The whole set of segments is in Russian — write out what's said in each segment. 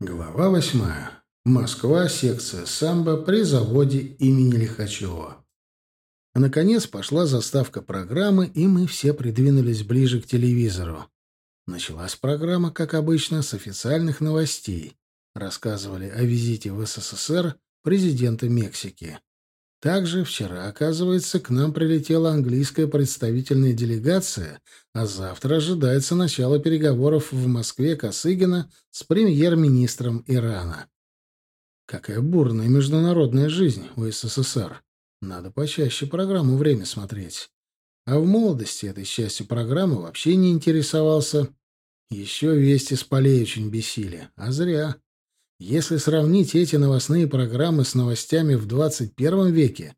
Глава восьмая. Москва, секция самбо при заводе имени Лихачева. Наконец пошла заставка программы, и мы все придвинулись ближе к телевизору. Началась программа, как обычно, с официальных новостей. Рассказывали о визите в СССР президента Мексики. Также вчера, оказывается, к нам прилетела английская представительная делегация, а завтра ожидается начало переговоров в Москве Косыгина с премьер-министром Ирана. Какая бурная международная жизнь у СССР. Надо почаще программу «Время» смотреть. А в молодости этой частью программы вообще не интересовался. Еще вести с полей очень бесили. А зря. Если сравнить эти новостные программы с новостями в 21 веке,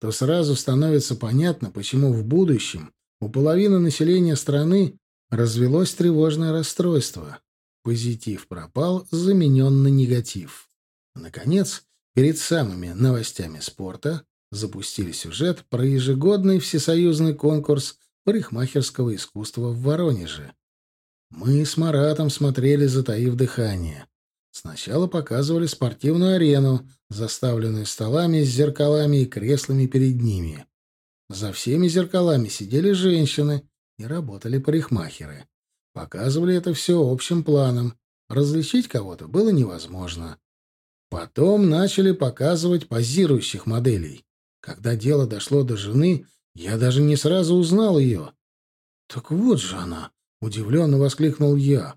то сразу становится понятно, почему в будущем у половины населения страны развелось тревожное расстройство. Позитив пропал, заменен на негатив. Наконец, перед самыми новостями спорта запустили сюжет про ежегодный всесоюзный конкурс парикмахерского искусства в Воронеже. Мы с Маратом смотрели, затаив дыхание. Сначала показывали спортивную арену, заставленную столами с зеркалами и креслами перед ними. За всеми зеркалами сидели женщины и работали парикмахеры. Показывали это все общим планом. Различить кого-то было невозможно. Потом начали показывать позирующих моделей. Когда дело дошло до жены, я даже не сразу узнал ее. «Так вот же она!» — удивленно воскликнул я.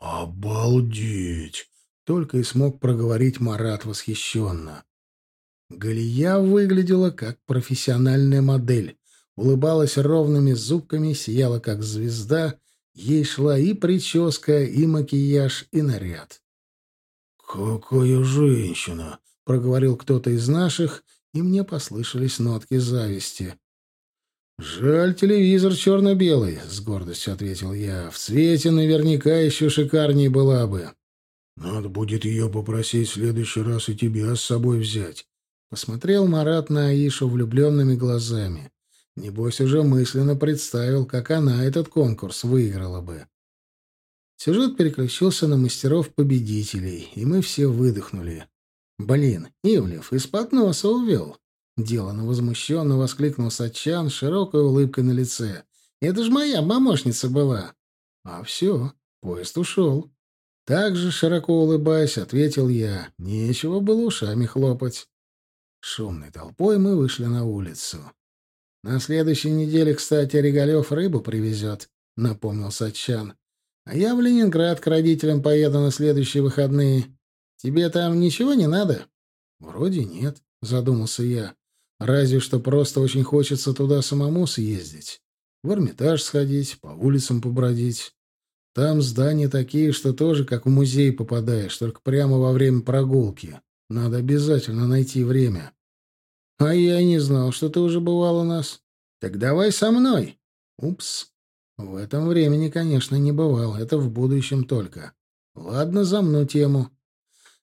«Обалдеть!» — только и смог проговорить Марат восхищенно. Галия выглядела как профессиональная модель, улыбалась ровными зубками, сияла как звезда, ей шла и прическа, и макияж, и наряд. «Какая женщина!» — проговорил кто-то из наших, и мне послышались нотки зависти. «Жаль, телевизор черно-белый», — с гордостью ответил я. «В цвете наверняка еще шикарнее была бы». «Надо будет ее попросить в следующий раз и тебя с собой взять». Посмотрел Марат на Аишу влюбленными глазами. Небось, уже мысленно представил, как она этот конкурс выиграла бы. Сюжет переключился на мастеров-победителей, и мы все выдохнули. «Блин, Ивлев из-под носа увел. Делано возмущенно воскликнул Сачан с широкой улыбкой на лице. «Это ж моя помощница была!» «А все, поезд ушел». Так же, широко улыбаясь, ответил я. Нечего было ушами хлопать. Шумной толпой мы вышли на улицу. «На следующей неделе, кстати, Регалев рыбу привезет», — напомнил Сачан. «А я в Ленинград к родителям поеду на следующие выходные. Тебе там ничего не надо?» «Вроде нет», — задумался я. Разве что просто очень хочется туда самому съездить. В Эрмитаж сходить, по улицам побродить. Там здания такие, что тоже как в музей попадаешь, только прямо во время прогулки. Надо обязательно найти время. А я не знал, что ты уже бывал у нас. Так давай со мной. Упс. В этом времени, конечно, не бывал. Это в будущем только. Ладно, замну тему.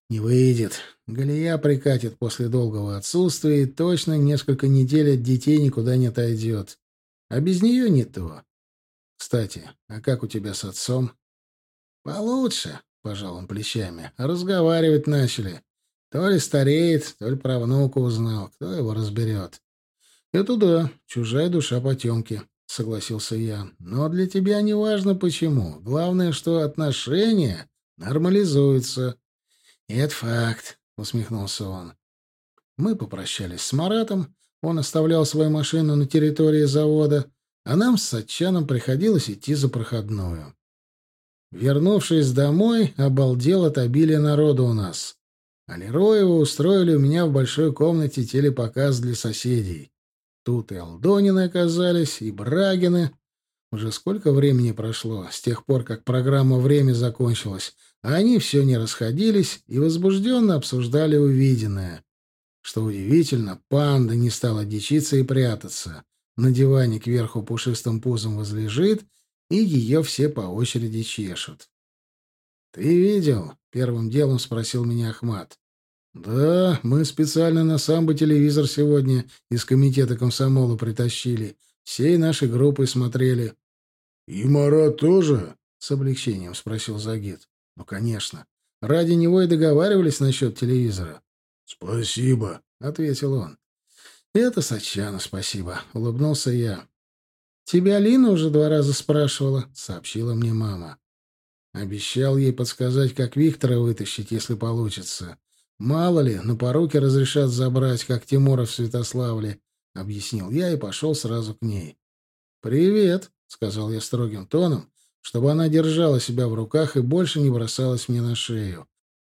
Не выйдет. Галия прикатит после долгого отсутствия, и точно несколько недель от детей никуда не отойдет. А без нее не то. Кстати, а как у тебя с отцом? Получше, пожал он плечами. Разговаривать начали. То ли стареет, то ли про внука узнал. Кто его разберет? Это да, чужая душа потемки, согласился я. Но для тебя не важно почему. Главное, что отношения нормализуются. «Это факт», — усмехнулся он. Мы попрощались с Маратом, он оставлял свою машину на территории завода, а нам с Сатчаном приходилось идти за проходную. Вернувшись домой, обалдел от обилия народа у нас. А Лероева устроили у меня в большой комнате телепоказ для соседей. Тут и Алдонины оказались, и Брагины. Уже сколько времени прошло, с тех пор, как программа «Время» закончилась, а они все не расходились и возбужденно обсуждали увиденное. Что удивительно, панда не стала дичиться и прятаться. На диване кверху пушистым пузом возлежит, и ее все по очереди чешут. «Ты видел?» — первым делом спросил меня Ахмат. «Да, мы специально на самбо телевизор сегодня из комитета комсомола притащили. Всей нашей группой смотрели». «И Марат тоже?» — с облегчением спросил Загид. Ну, конечно. Ради него и договаривались насчет телевизора. «Спасибо», — ответил он. «Это Сачану спасибо», — улыбнулся я. «Тебя Лина уже два раза спрашивала», — сообщила мне мама. Обещал ей подсказать, как Виктора вытащить, если получится. Мало ли, на поруки разрешат забрать, как Тимура в Святославле, — объяснил я и пошел сразу к ней. «Привет», — сказал я строгим тоном, чтобы она держала себя в руках и больше не бросалась мне на шею.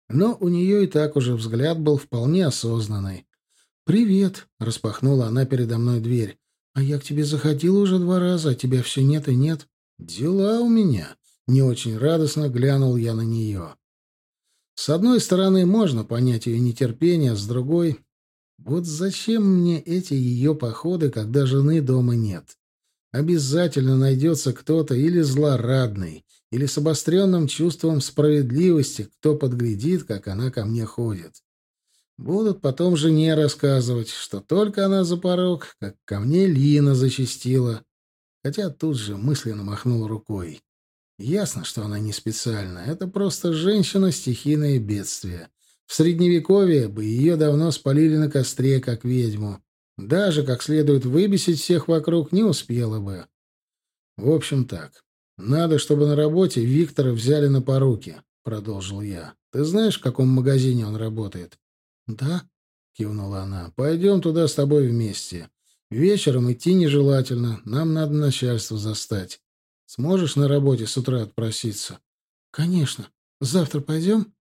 Но у нее и так уже взгляд был вполне осознанный. «Привет», — распахнула она передо мной дверь. «А я к тебе заходила уже два раза, а тебя все нет и нет». «Дела у меня», — не очень радостно глянул я на нее. С одной стороны, можно понять ее нетерпение, с другой... Вот зачем мне эти ее походы, когда жены дома нет? Обязательно найдется кто-то или злорадный, или с обостренным чувством справедливости, кто подглядит, как она ко мне ходит. Будут потом жене рассказывать, что только она за порог, как ко мне Лина зачастила. Хотя тут же мысленно махнул рукой. Ясно, что она не специально. Это просто женщина стихийное бедствие. В Средневековье бы ее давно спалили на костре, как ведьму. Даже как следует выбесить всех вокруг не успела бы. В общем так. Надо, чтобы на работе Виктора взяли на поруки, продолжил я. Ты знаешь, в каком магазине он работает? Да, кивнула она. Пойдем туда с тобой вместе. Вечером идти нежелательно, нам надо начальство застать. Сможешь на работе с утра отпроситься? Конечно. Завтра пойдем?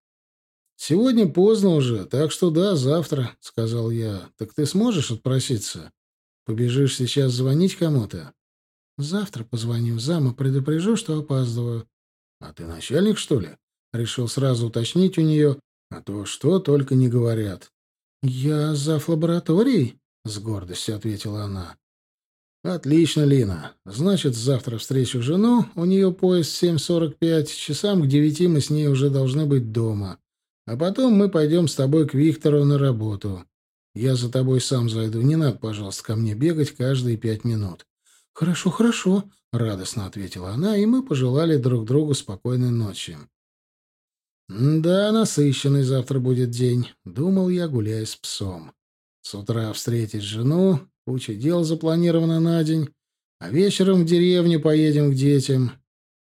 «Сегодня поздно уже, так что да, завтра», — сказал я. «Так ты сможешь отпроситься? Побежишь сейчас звонить кому-то?» «Завтра позвоню. Зама предупрежу, что опаздываю». «А ты начальник, что ли?» Решил сразу уточнить у нее, а то что только не говорят. «Я зав. лабораторией», — с гордостью ответила она. «Отлично, Лина. Значит, завтра встречу жену, у нее поезд 7.45, часам к девяти мы с ней уже должны быть дома. А потом мы пойдем с тобой к Виктору на работу. Я за тобой сам зайду. Не надо, пожалуйста, ко мне бегать каждые пять минут. — Хорошо, хорошо, — радостно ответила она, и мы пожелали друг другу спокойной ночи. «Да, насыщенный завтра будет день», — думал я, гуляя с псом. С утра встретить жену, куча дел запланирована на день, а вечером в деревню поедем к детям.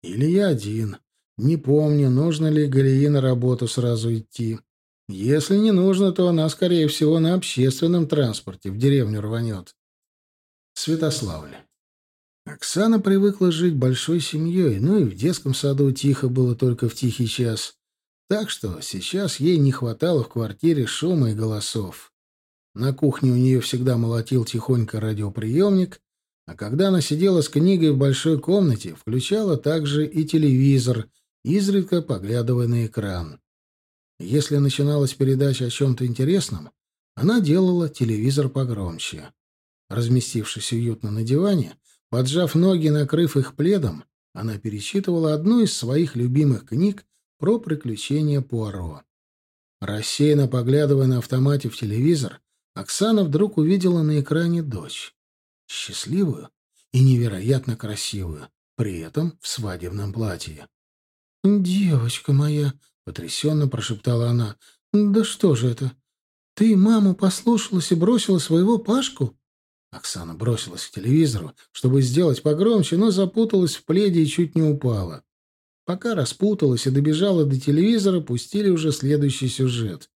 Или я один. Не помню, нужно ли Галии на работу сразу идти. Если не нужно, то она, скорее всего, на общественном транспорте в деревню рванет. Святославль. Оксана привыкла жить большой семьей, ну и в детском саду тихо было только в тихий час. Так что сейчас ей не хватало в квартире шума и голосов. На кухне у нее всегда молотил тихонько радиоприемник, а когда она сидела с книгой в большой комнате, включала также и телевизор, изредка поглядывая на экран. Если начиналась передача о чем-то интересном, она делала телевизор погромче. Разместившись уютно на диване, поджав ноги, накрыв их пледом, она перечитывала одну из своих любимых книг про приключения Пуаро. Рассеянно поглядывая на автомате в телевизор, Оксана вдруг увидела на экране дочь. Счастливую и невероятно красивую, при этом в свадебном платье. «Девочка моя!» — потрясенно прошептала она. «Да что же это? Ты маму послушалась и бросила своего Пашку?» Оксана бросилась к телевизору, чтобы сделать погромче, но запуталась в пледе и чуть не упала. Пока распуталась и добежала до телевизора, пустили уже следующий сюжет.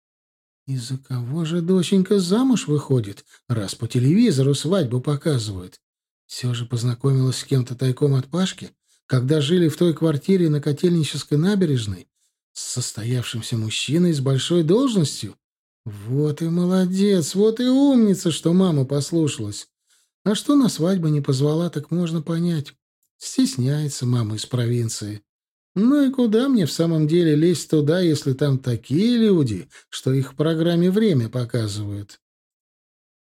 «Из-за кого же доченька замуж выходит, раз по телевизору свадьбу показывают? Все же познакомилась с кем-то тайком от Пашки?» Когда жили в той квартире на Котельнической набережной с состоявшимся мужчиной с большой должностью? Вот и молодец, вот и умница, что мама послушалась. А что на свадьбу не позвала, так можно понять. Стесняется мама из провинции. Ну и куда мне в самом деле лезть туда, если там такие люди, что их в программе время показывают?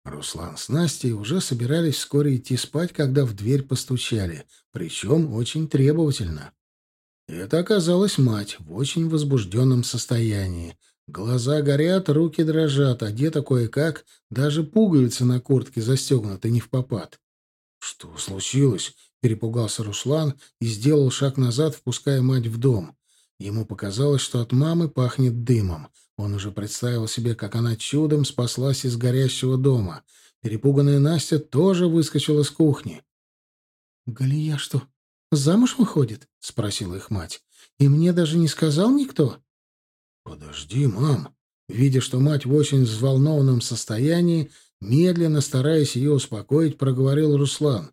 Руслан с Настей уже собирались вскоре идти спать, когда в дверь постучали, причем очень требовательно. Это оказалась мать в очень возбужденном состоянии. Глаза горят, руки дрожат, одета кое-как, даже пуговицы на куртке застегнуты не в попад. «Что случилось?» — перепугался Руслан и сделал шаг назад, впуская мать в дом. Ему показалось, что от мамы пахнет дымом. Он уже представил себе, как она чудом спаслась из горящего дома. Перепуганная Настя тоже выскочила с кухни. «Галия что, замуж выходит?» — спросила их мать. «И мне даже не сказал никто?» «Подожди, мам». Видя, что мать в очень взволнованном состоянии, медленно, стараясь ее успокоить, проговорил Руслан.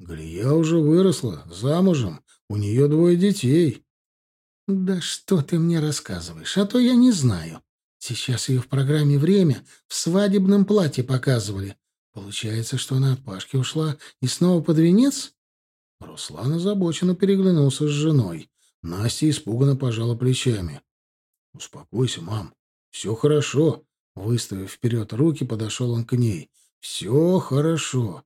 «Галия уже выросла, замужем, у нее двое детей». «Да что ты мне рассказываешь, а то я не знаю. Сейчас ее в программе «Время» в свадебном платье показывали. Получается, что она от Пашки ушла и снова под венец?» Руслан озабоченно переглянулся с женой. Настя испуганно пожала плечами. «Успокойся, мам. Все хорошо». Выставив вперед руки, подошел он к ней. «Все хорошо».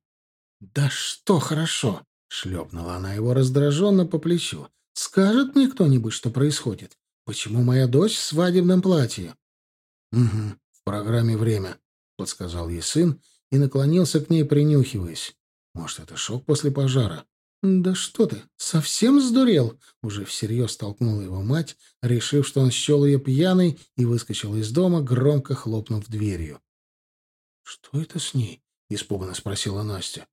«Да что хорошо?» — шлепнула она его раздраженно по плечу. «Скажет мне кто-нибудь, что происходит? Почему моя дочь в свадебном платье?» «Угу, в программе «Время», — подсказал ей сын и наклонился к ней, принюхиваясь. «Может, это шок после пожара?» «Да что ты, совсем сдурел?» Уже всерьез толкнула его мать, решив, что он счел ее пьяной, и выскочил из дома, громко хлопнув дверью. «Что это с ней?» — испуганно спросила Настя.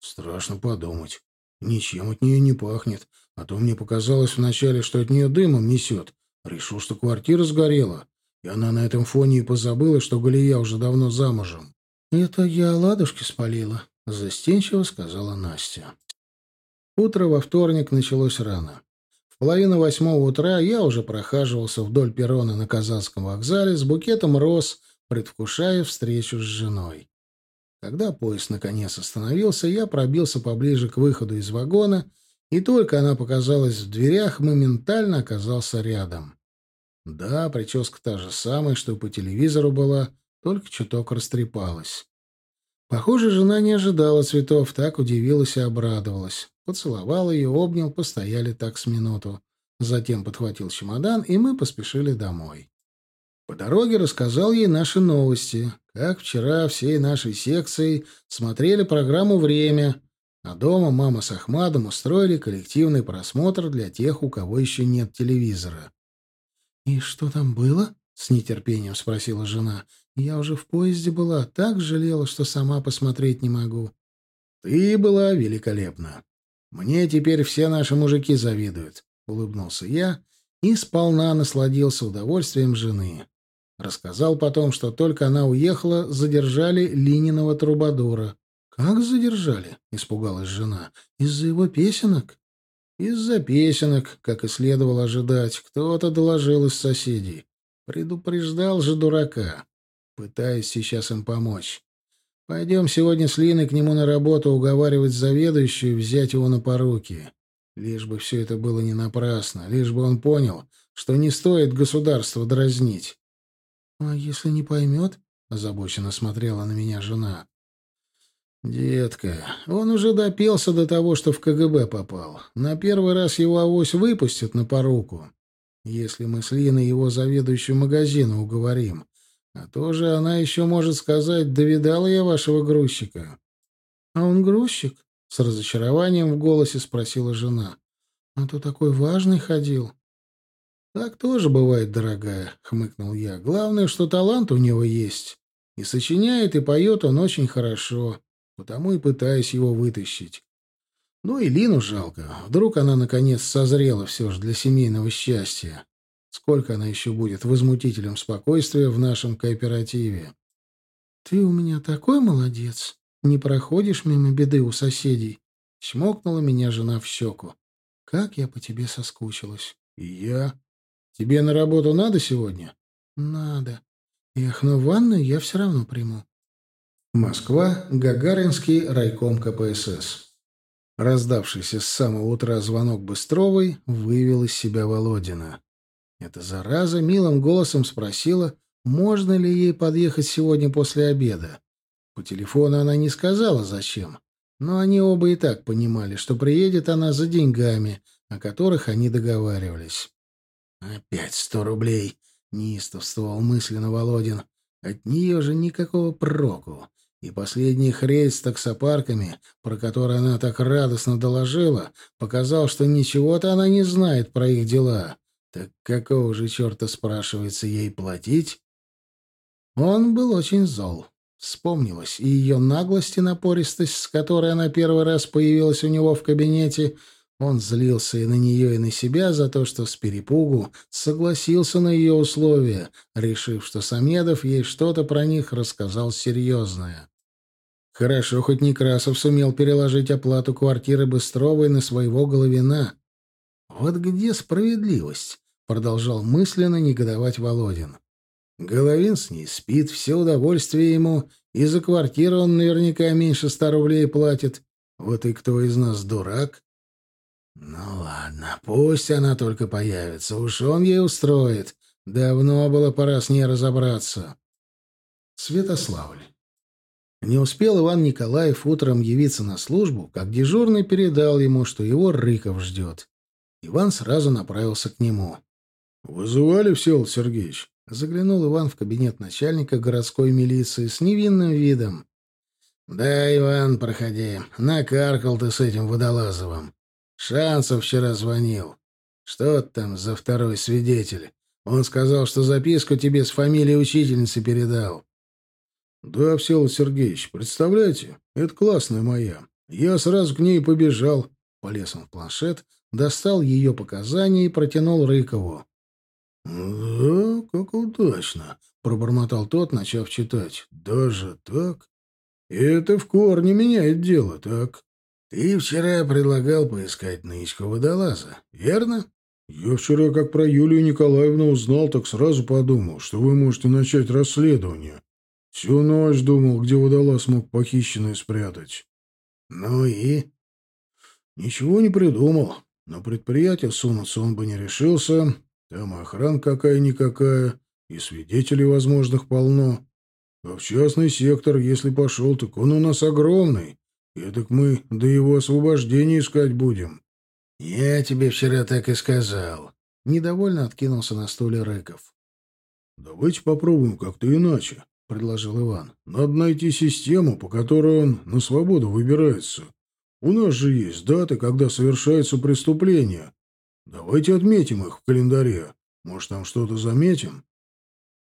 «Страшно подумать. Ничем от нее не пахнет. А то мне показалось вначале, что от нее дымом несет. Решил, что квартира сгорела. И она на этом фоне и позабыла, что Галия уже давно замужем». «Это я ладушки спалила», — застенчиво сказала Настя. Утро во вторник началось рано. В половину восьмого утра я уже прохаживался вдоль перрона на Казанском вокзале с букетом роз, предвкушая встречу с женой. Когда поезд наконец остановился, я пробился поближе к выходу из вагона, и только она показалась в дверях, моментально оказался рядом. Да, прическа та же самая, что и по телевизору была, только чуток растрепалась. Похоже, жена не ожидала цветов, так удивилась и обрадовалась. Поцеловал ее, обнял, постояли так с минуту. Затем подхватил чемодан, и мы поспешили домой. По дороге рассказал ей наши новости, как вчера всей нашей секцией смотрели программу «Время», а дома мама с Ахмадом устроили коллективный просмотр для тех, у кого еще нет телевизора. «И что там было?» — с нетерпением спросила жена. «Я уже в поезде была, так жалела, что сама посмотреть не могу». «Ты была великолепна. Мне теперь все наши мужики завидуют, улыбнулся я и сполна насладился удовольствием жены. Рассказал потом, что только она уехала, задержали Лининого трубадура. Как задержали? испугалась жена. Из-за его песенок? Из-за песенок, как и следовало ожидать, кто-то доложил из соседей. Предупреждал же дурака. Пытаюсь сейчас им помочь. Пойдем сегодня с Линой к нему на работу уговаривать заведующую взять его на поруки. Лишь бы все это было не напрасно, лишь бы он понял, что не стоит государство дразнить. — А если не поймет? — озабоченно смотрела на меня жена. — Детка, он уже допелся до того, что в КГБ попал. На первый раз его авось выпустят на поруку. Если мы с Линой его заведующую магазина уговорим, а то же она еще может сказать, довидала я вашего грузчика. — А он грузчик? — с разочарованием в голосе спросила жена. — А то такой важный ходил. — Так тоже бывает, дорогая, — хмыкнул я. — Главное, что талант у него есть. И сочиняет, и поет он очень хорошо, потому и пытаюсь его вытащить. Ну и Лину жалко. Вдруг она, наконец, созрела все же для семейного счастья. Сколько она еще будет возмутителем спокойствия в нашем кооперативе? «Ты у меня такой молодец. Не проходишь мимо беды у соседей». Чмокнула меня жена в щеку. «Как я по тебе соскучилась». «И я. Тебе на работу надо сегодня?» «Надо. Эх, но ванную я все равно приму». Москва, Гагаринский райком КПСС. Раздавшийся с самого утра звонок Быстровой вывел из себя Володина. Эта зараза милым голосом спросила, можно ли ей подъехать сегодня после обеда. По телефону она не сказала, зачем. Но они оба и так понимали, что приедет она за деньгами, о которых они договаривались. «Опять сто рублей!» — неистовствовал мысленно Володин. «От нее же никакого проку. И последний рейс с таксопарками, про который она так радостно доложила, показал, что ничего-то она не знает про их дела. Так какого же черта, спрашивается, ей платить? Он был очень зол. Вспомнилась и ее наглость и напористость, с которой она первый раз появилась у него в кабинете. Он злился и на нее, и на себя за то, что с перепугу согласился на ее условия, решив, что Самедов ей что-то про них рассказал серьезное. Хорошо, хоть Некрасов сумел переложить оплату квартиры Быстровой на своего Головина. «Вот где справедливость?» — продолжал мысленно негодовать Володин. Головин с ней спит, все удовольствие ему, и за квартиру он наверняка меньше ста рублей платит. Вот и кто из нас дурак? Ну ладно, пусть она только появится, уж он ей устроит. Давно было пора с ней разобраться. Святославль. Не успел Иван Николаев утром явиться на службу, как дежурный передал ему, что его Рыков ждет. Иван сразу направился к нему. — Вызывали, Всеволод Сергеевич? Заглянул Иван в кабинет начальника городской милиции с невинным видом. — Да, Иван, проходи. Накаркал ты с этим водолазовым. Шансов вчера звонил. Что там за второй свидетель? Он сказал, что записку тебе с фамилией учительницы передал. «Да, Всеволод Сергеевич, представляете, это классная моя. Я сразу к ней побежал». Полез он в планшет, достал ее показания и протянул Рыкову. «Да, как удачно», — пробормотал тот, начав читать. «Даже так? Это в корне меняет дело, так?» «Ты вчера предлагал поискать нычку водолаза, верно?» «Я вчера, как про Юлию Николаевну узнал, так сразу подумал, что вы можете начать расследование. Всю ночь думал, где водолаз мог похищенное спрятать. Ну и? Ничего не придумал. На предприятие сунуться он бы не решился. Там охрана какая-никакая, и свидетелей возможных полно. А в частный сектор, если пошел, так он у нас огромный. Так мы до его освобождения искать будем. Я тебе вчера так и сказал. Недовольно откинулся на стуле Рыков. Давайте попробуем как-то иначе. — предложил Иван. «Надо найти систему, по которой он на свободу выбирается. У нас же есть даты, когда совершается преступление. Давайте отметим их в календаре. Может, там что-то заметим?»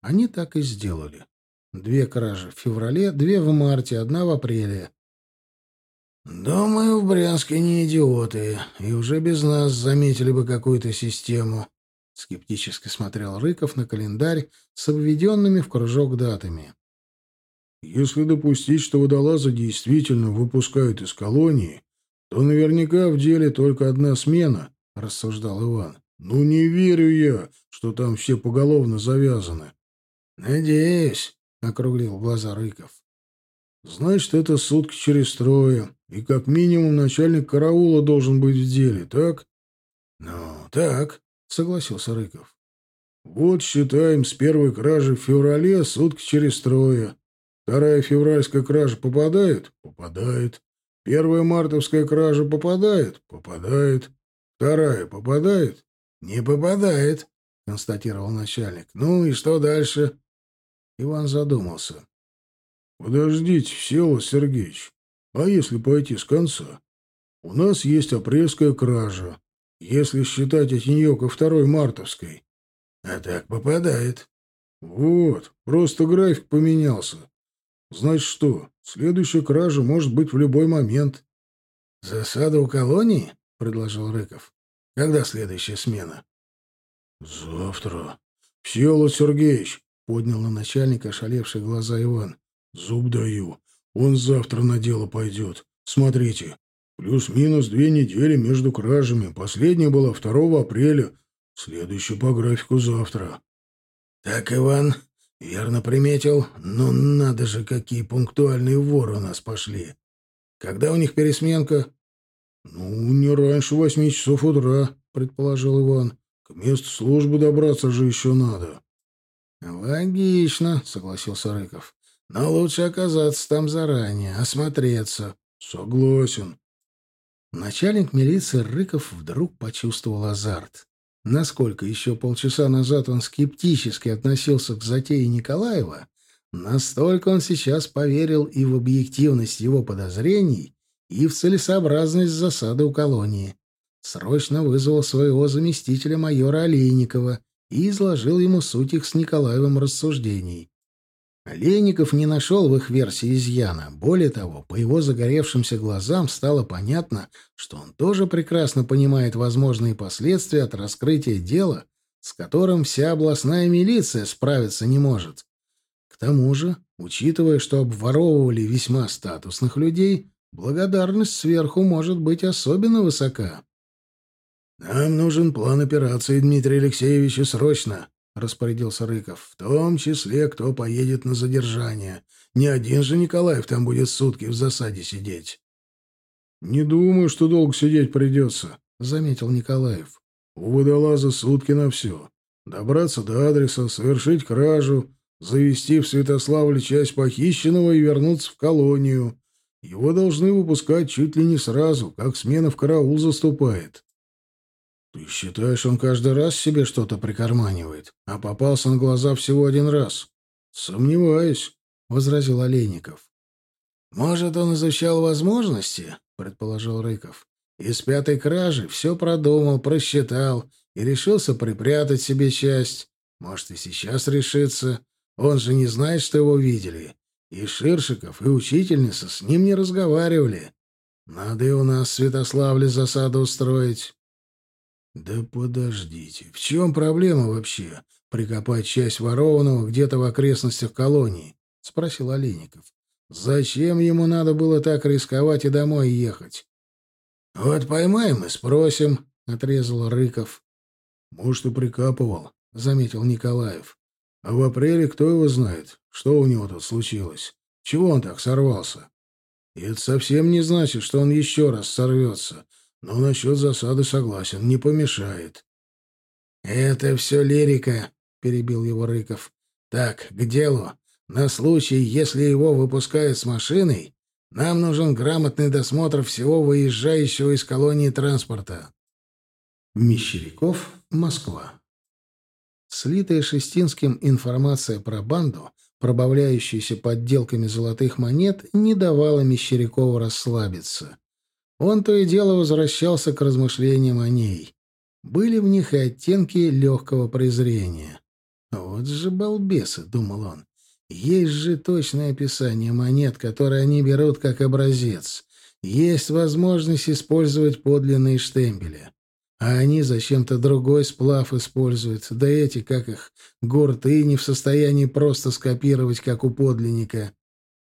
Они так и сделали. Две кражи в феврале, две в марте, одна в апреле. «Думаю, в Брянске не идиоты, и уже без нас заметили бы какую-то систему», Скептически смотрел Рыков на календарь с обведенными в кружок датами. «Если допустить, что водолаза действительно выпускают из колонии, то наверняка в деле только одна смена», — рассуждал Иван. «Ну, не верю я, что там все поголовно завязаны». «Надеюсь», — округлил глаза Рыков. «Значит, это сутки через трое, и как минимум начальник караула должен быть в деле, так?» «Ну, так», — согласился Рыков. «Вот считаем с первой кражи в феврале сутки через трое. Вторая февральская кража попадает? Попадает. Первая мартовская кража попадает? Попадает. Вторая попадает? Не попадает, констатировал начальник. Ну и что дальше? Иван задумался. Подождите, Всеволод Сергеевич, а если пойти с конца? У нас есть апрельская кража, если считать от нее ко второй мартовской. А так попадает. Вот, просто график поменялся. Значит что, следующая кража может быть в любой момент. Засада у колонии? предложил Рыков. Когда следующая смена? Завтра. Всеволод Сергеевич, поднял на начальника ошалевшие глаза Иван. Зуб даю. Он завтра на дело пойдет. Смотрите, Плюс-минус две недели между кражами. Последняя была 2 апреля. Следующая по графику завтра. — Так, Иван, верно приметил. Ну, надо же, какие пунктуальные воры у нас пошли. Когда у них пересменка? — Ну, не раньше восьми часов утра, — предположил Иван. — К месту службы добраться же еще надо. — Логично, — согласился Рыков. — Но лучше оказаться там заранее, осмотреться. — Согласен. Начальник милиции Рыков вдруг почувствовал азарт. Насколько еще полчаса назад он скептически относился к затее Николаева, настолько он сейчас поверил и в объективность его подозрений, и в целесообразность засады у колонии. срочно вызвал своего заместителя майора Олейникова и изложил ему суть их с Николаевым рассуждений. Олейников не нашел в их версии изъяна. Более того, по его загоревшимся глазам стало понятно, что он тоже прекрасно понимает возможные последствия от раскрытия дела, с которым вся областная милиция справиться не может. К тому же, учитывая, что обворовывали весьма статусных людей, благодарность сверху может быть особенно высока. «Нам нужен план операции, Дмитрий Алексеевич, срочно», — распорядился Рыков. «В том числе, кто поедет на задержание. Не один же Николаев там будет сутки в засаде сидеть». «Не думаю, что долго сидеть придется», — заметил Николаев. «У водолаза сутки на все. Добраться до адреса, совершить кражу, завести в Святославле часть похищенного и вернуться в колонию. Его должны выпускать чуть ли не сразу, как смена в караул заступает. «Ты считаешь, он каждый раз себе что-то прикарманивает, а попался на глаза всего один раз?» «Сомневаюсь», — возразил Олейников. «Может, он изучал возможности?» — предположил Рыков. «Из пятой кражи все продумал, просчитал и решился припрятать себе часть. Может, и сейчас решится. Он же не знает, что его видели. И Ширшиков, и учительница с ним не разговаривали. Надо и у нас в Святославле засаду устроить». «Да подождите, в чем проблема вообще? Прикопать часть ворованного где-то в окрестностях колонии?» — спросил Олейников. «Зачем ему надо было так рисковать и домой ехать?» «Вот поймаем и спросим», — отрезал Рыков. «Может, и прикапывал», — заметил Николаев. «А в апреле кто его знает, что у него тут случилось? Чего он так сорвался? И это совсем не значит, что он еще раз сорвется. Но насчет засады согласен, не помешает. — Это все лирика, — перебил его Рыков. — Так, к делу. На случай, если его выпускают с машиной, нам нужен грамотный досмотр всего выезжающего из колонии транспорта. Мещеряков, Москва. Слитая Шестинским информация про банду, пробавляющуюся подделками золотых монет, не давала Мещерякову расслабиться. Он то и дело возвращался к размышлениям о ней. Были в них и оттенки легкого презрения. «Вот же балбесы», — думал он. «Есть же точное описание монет, которые они берут как образец. Есть возможность использовать подлинные штемпели. А они зачем-то другой сплав используют. Да эти, как их, гурты, не в состоянии просто скопировать, как у подлинника.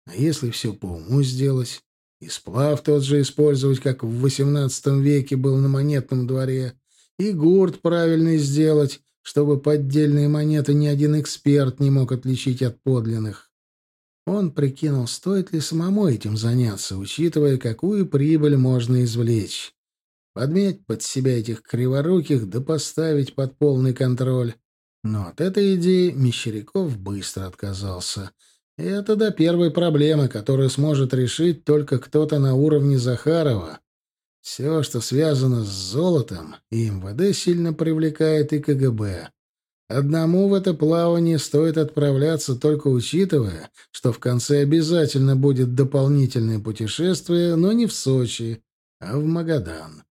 А если все по уму сделать? И сплав тот же использовать, как в XVIII веке был на монетном дворе, и гурт правильный сделать, чтобы поддельные монеты ни один эксперт не мог отличить от подлинных. Он прикинул, стоит ли самому этим заняться, учитывая, какую прибыль можно извлечь. Подметь под себя этих криворуких, да поставить под полный контроль. Но от этой идеи Мещеряков быстро отказался — это до первой проблемы, которую сможет решить только кто-то на уровне Захарова. Все, что связано с золотом, и МВД сильно привлекает и КГБ. Одному в это плавание стоит отправляться, только учитывая, что в конце обязательно будет дополнительное путешествие, но не в Сочи, а в Магадан.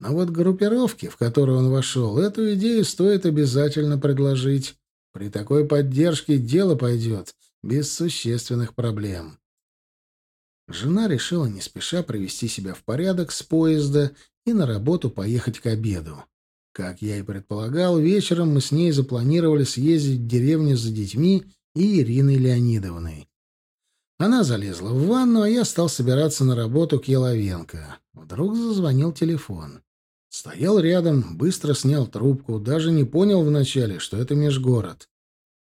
Но вот группировке, в которую он вошел, эту идею стоит обязательно предложить. При такой поддержке дело пойдет без существенных проблем. Жена решила не спеша привести себя в порядок с поезда и на работу поехать к обеду. Как я и предполагал, вечером мы с ней запланировали съездить в деревню за детьми и Ириной Леонидовной. Она залезла в ванну, а я стал собираться на работу к Еловенко. Вдруг зазвонил телефон. Стоял рядом, быстро снял трубку, даже не понял вначале, что это межгород.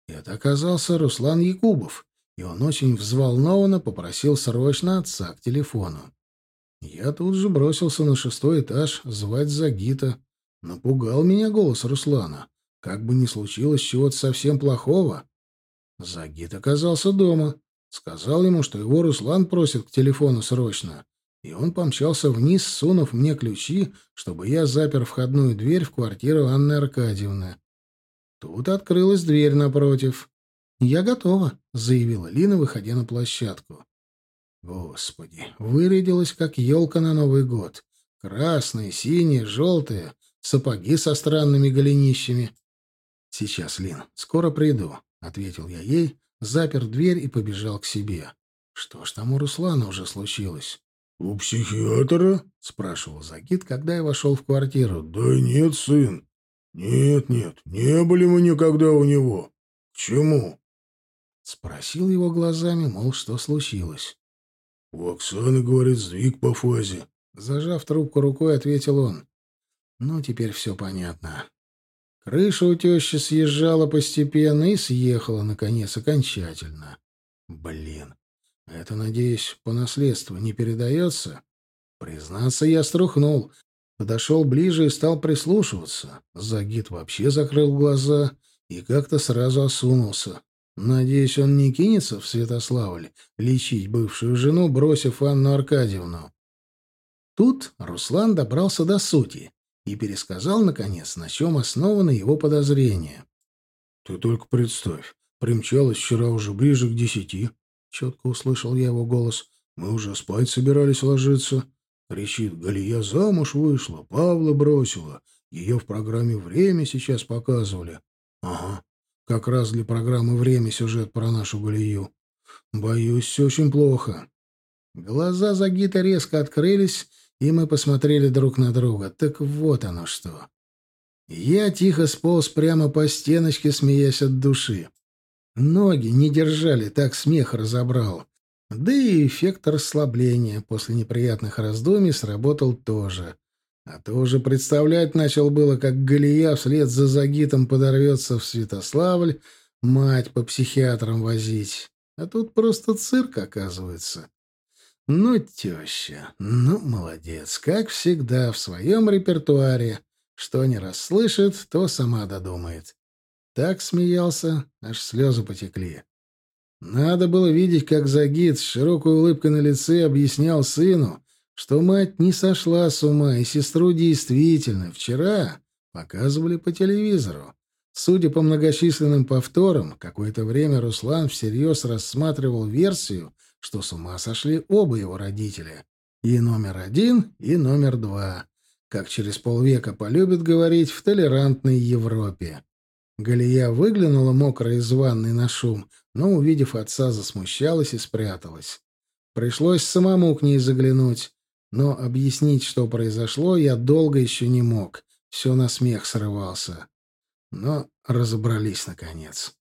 Это оказался Руслан Якубов, и он очень взволнованно попросил срочно отца к телефону. Я тут же бросился на шестой этаж звать Загита. Напугал меня голос Руслана. Как бы ни случилось чего-то совсем плохого. Загит оказался дома. Сказал ему, что его Руслан просит к телефону срочно. И он помчался вниз, сунув мне ключи, чтобы я запер входную дверь в квартиру Анны Аркадьевны. Тут открылась дверь напротив. «Я готова», — заявила Лина, выходя на площадку. Господи, вырядилась, как елка на Новый год. Красные, синие, желтые, сапоги со странными голенищами. «Сейчас, Лин, скоро приду», — ответил я ей, запер дверь и побежал к себе. Что ж там у Руслана уже случилось? «У психиатра?» — спрашивал Загид, когда я вошел в квартиру. «Да нет, сын. Нет, нет, не были мы никогда у него. Чему?» Спросил его глазами, мол, что случилось. «У Оксаны, говорит, сдвиг по фазе». Зажав трубку рукой, ответил он. «Ну, теперь все понятно. Крыша у тещи съезжала постепенно и съехала, наконец, окончательно. Блин, это, надеюсь, по наследству не передается? Признаться, я струхнул. Подошел ближе и стал прислушиваться. Загид вообще закрыл глаза и как-то сразу осунулся. Надеюсь, он не кинется в Святославль лечить бывшую жену, бросив Анну Аркадьевну. Тут Руслан добрался до сути и пересказал, наконец, на чем основаны его подозрения. — Ты только представь, примчалась вчера уже ближе к десяти, Четко услышал я его голос. Мы уже спать собирались ложиться. Кричит, Галия замуж вышла, Павла бросила. Ее в программе «Время» сейчас показывали. Ага, как раз для программы «Время» сюжет про нашу Галию. Боюсь, все очень плохо. Глаза Загита резко открылись, и мы посмотрели друг на друга. Так вот оно что. Я тихо сполз прямо по стеночке, смеясь от души. Ноги не держали, так смех разобрал. Да и эффект расслабления после неприятных раздумий сработал тоже. А то уже представлять начал было, как Галия вслед за Загитом подорвется в Святославль, мать по психиатрам возить. А тут просто цирк, оказывается. Ну, теща, ну, молодец, как всегда, в своем репертуаре. Что не расслышит, то сама додумает. Так смеялся, аж слезы потекли. Надо было видеть, как Загид с широкой улыбкой на лице объяснял сыну, что мать не сошла с ума, и сестру действительно вчера показывали по телевизору. Судя по многочисленным повторам, какое-то время Руслан всерьез рассматривал версию, что с ума сошли оба его родителя. И номер один, и номер два. Как через полвека полюбят говорить в толерантной Европе. Галия выглянула мокрая из ванной на шум, но, увидев отца, засмущалась и спряталась. Пришлось самому к ней заглянуть, но объяснить, что произошло, я долго еще не мог. Все на смех срывался. Но разобрались, наконец.